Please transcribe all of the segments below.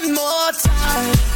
one more time.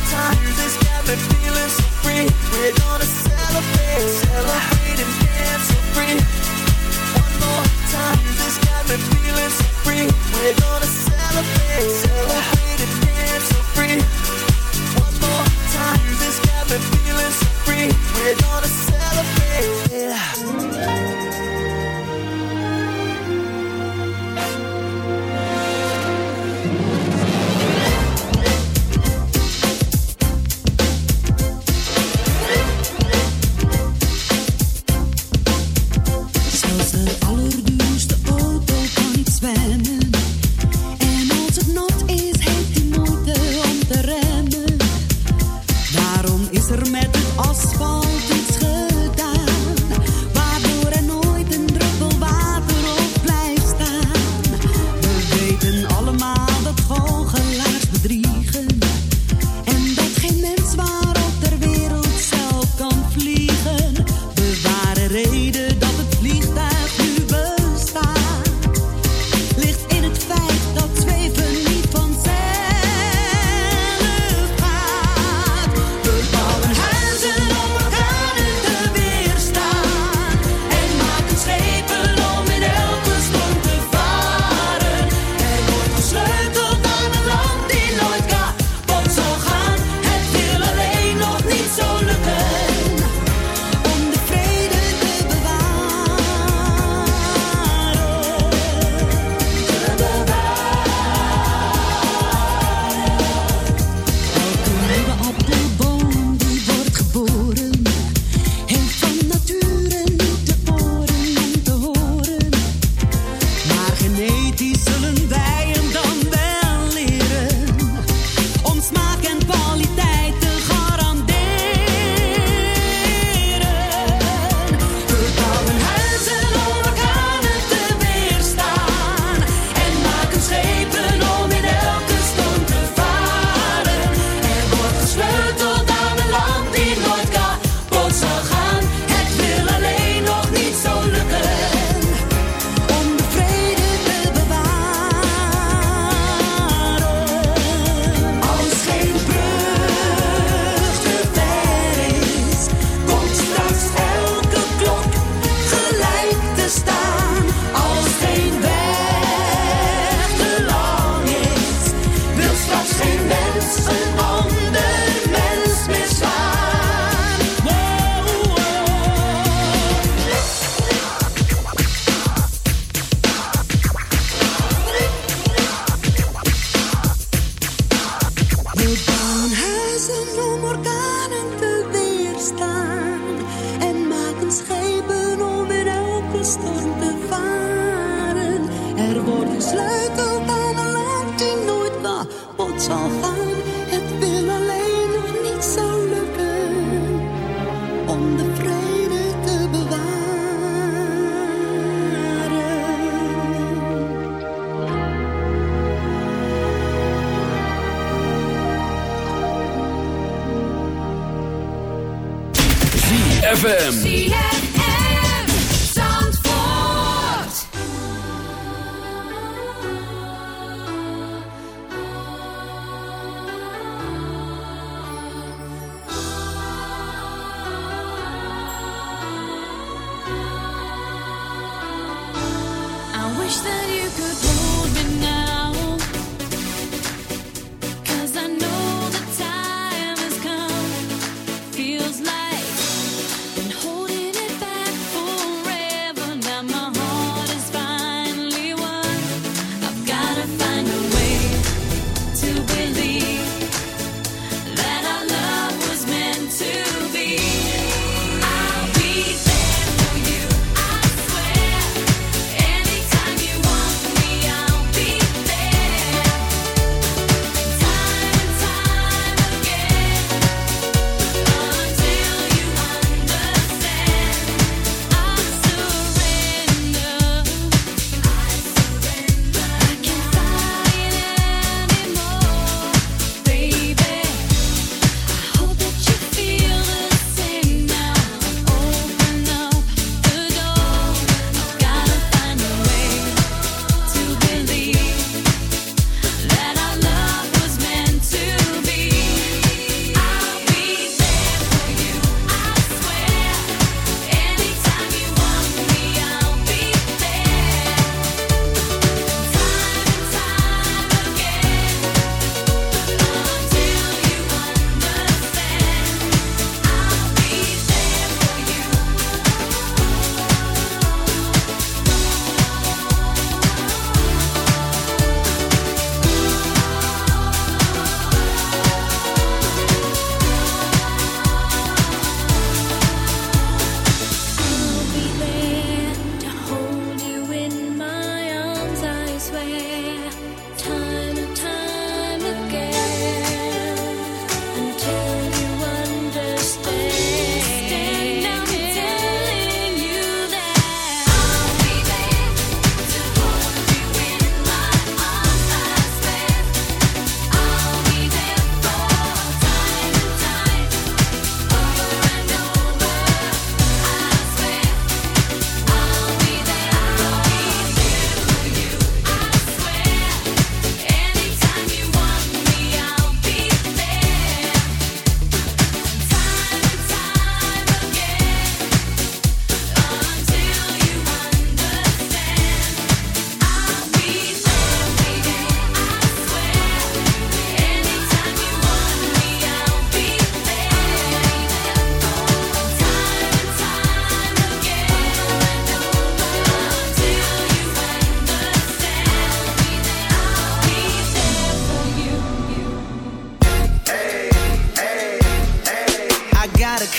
Music's got me feeling so free. We're gonna celebrate, celebrate and dance free. One more time. Got me feeling so free. We're gonna celebrate, celebrate and dance free. One more time. Got me feeling so free. We're gonna celebrate. Zelfs zal gaan. Het wil alleen nog niet zo lukken om de vrede te bewaren.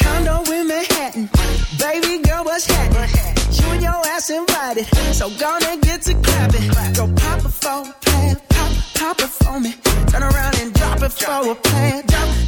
Condo in Manhattan. Baby girl, what's happening? You and your ass invited. So gonna get to clapping. Go pop it for a plan. Pop, pop it for me. Turn around and drop it for a plan.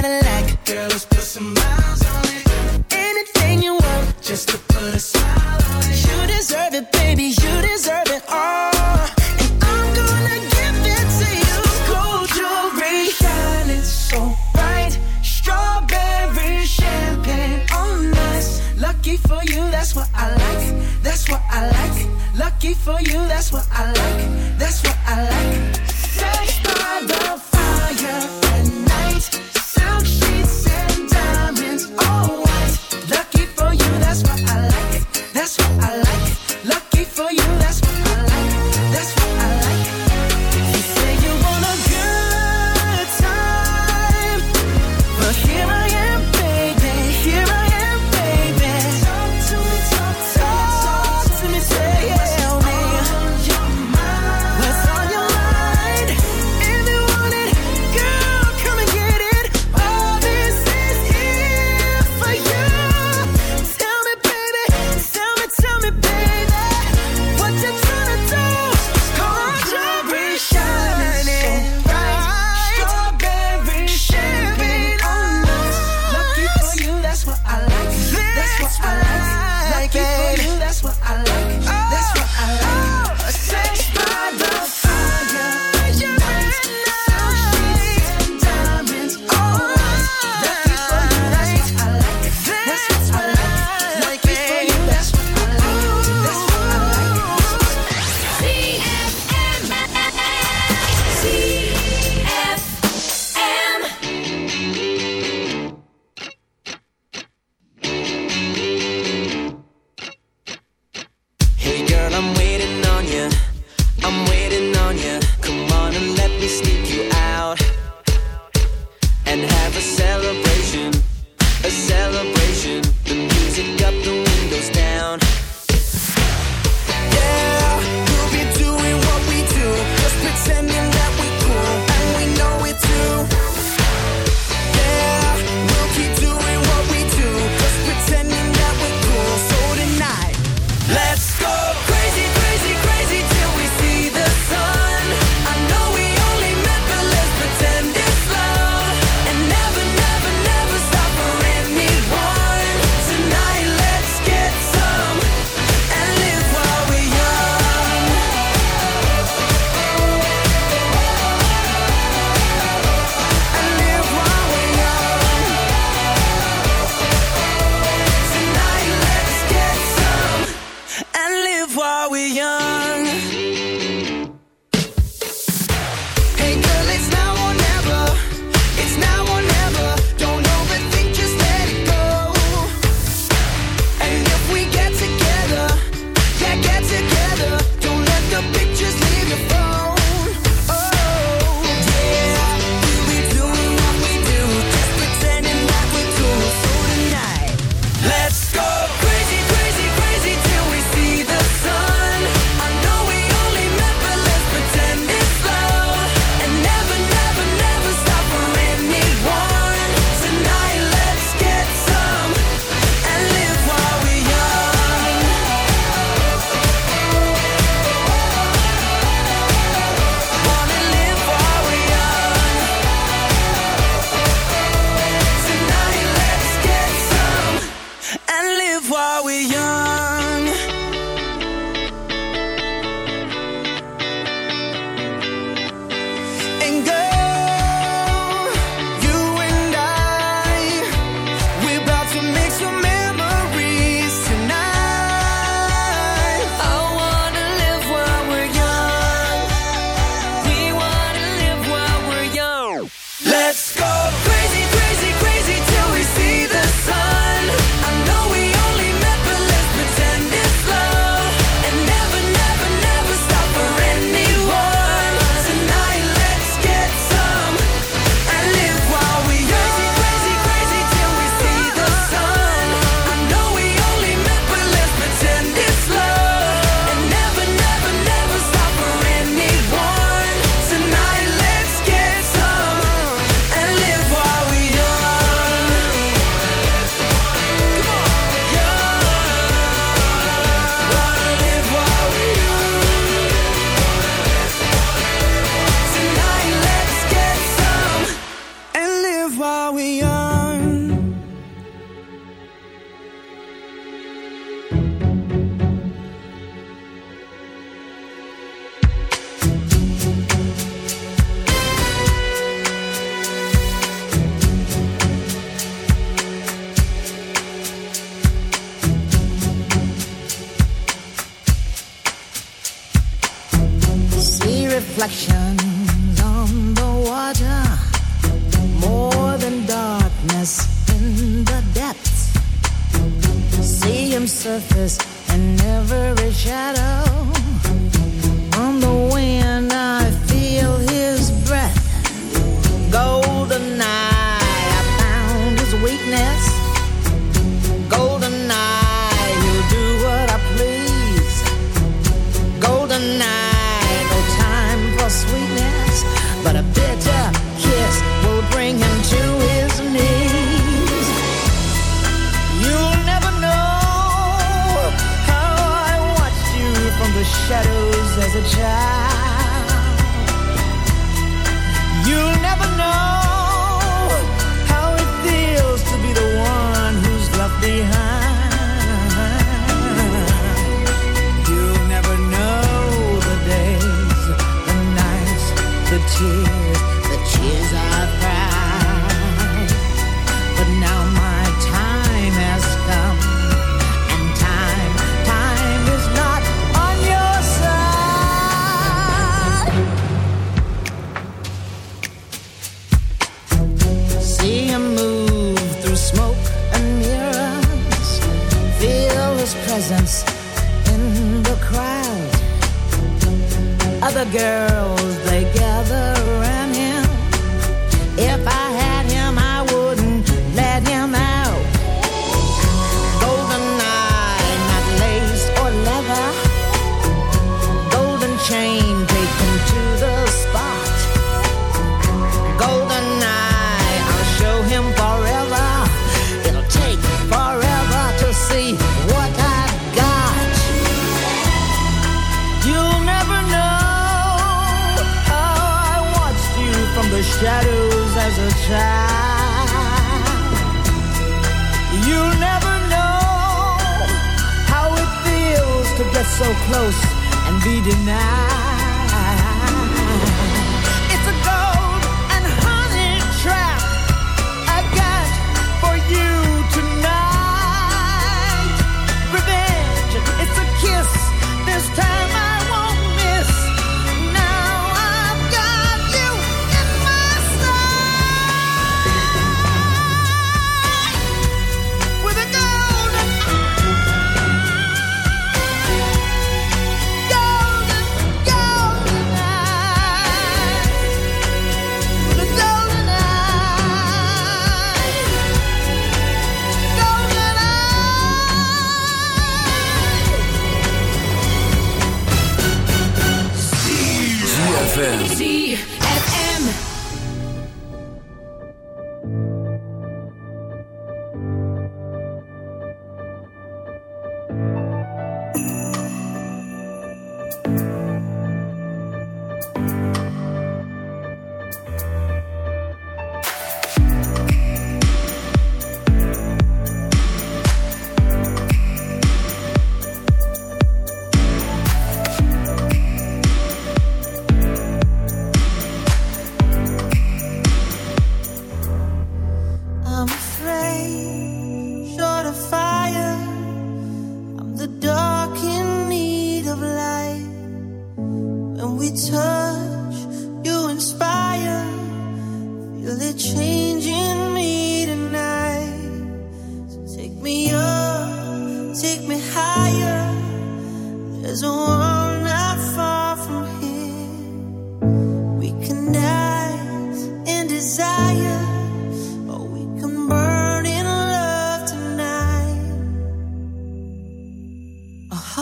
Cadillac. Girl, let's put some miles on it. Anything you want, just to put a smile on it. You deserve it, baby. You deserve it all.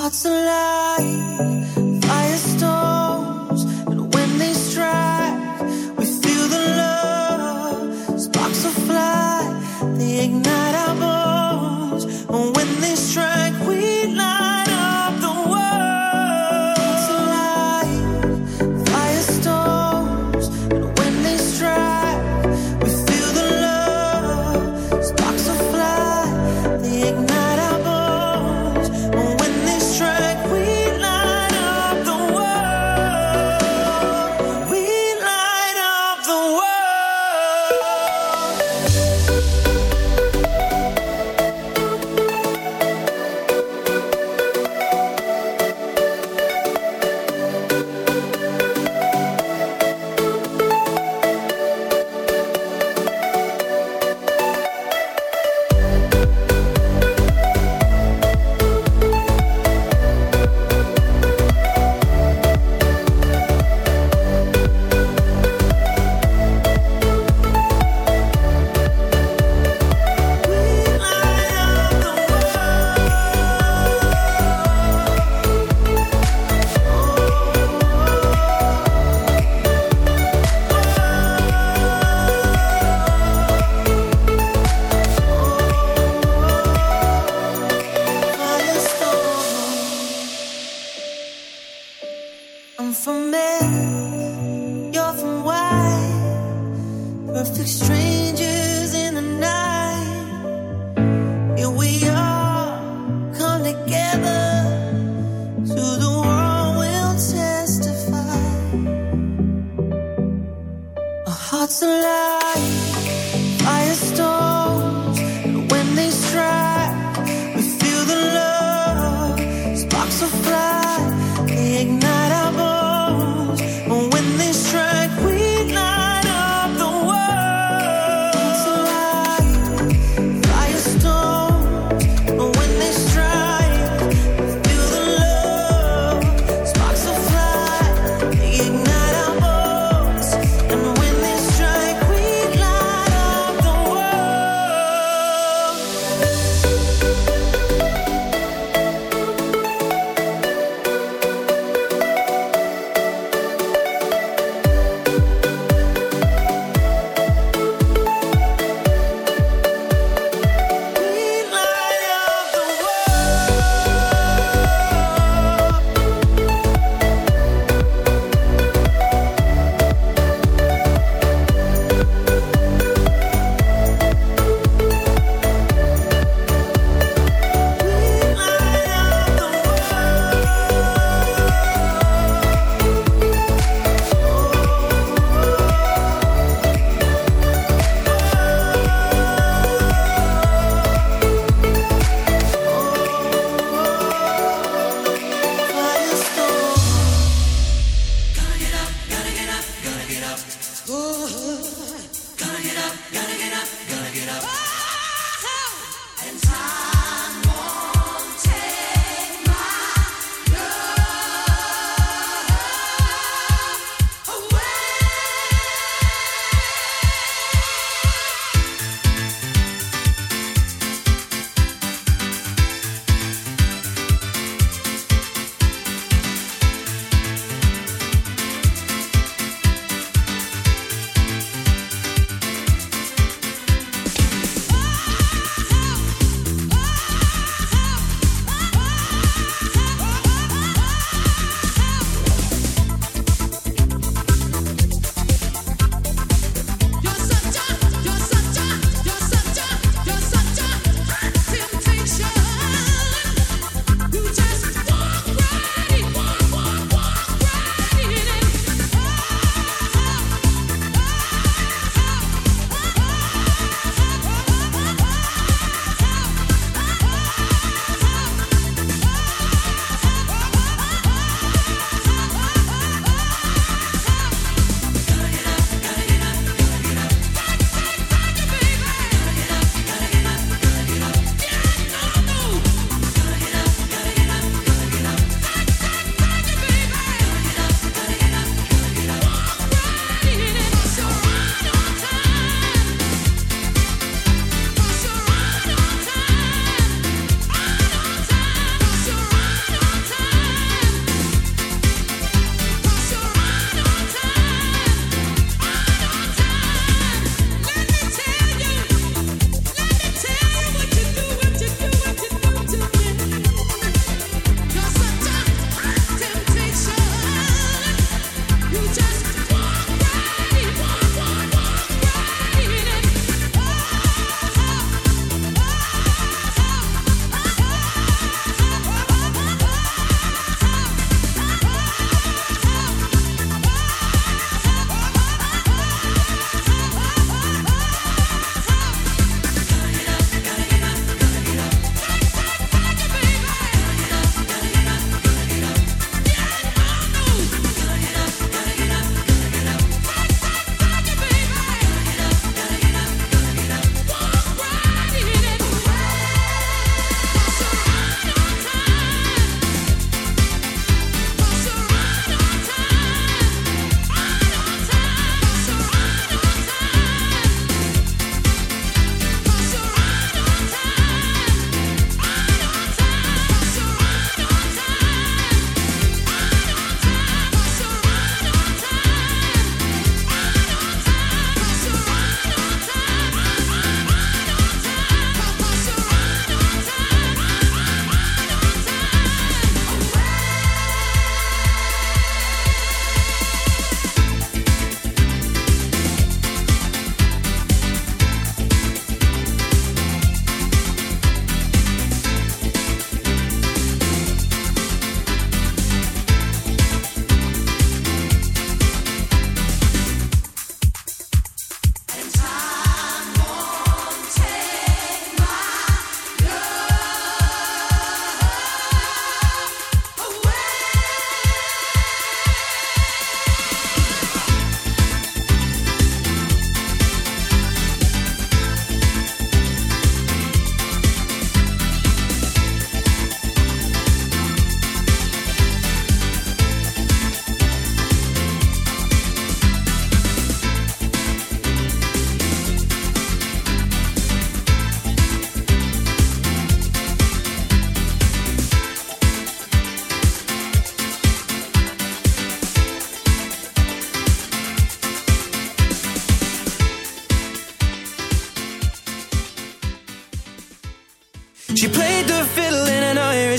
Hearts alive, hearts alive,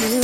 Just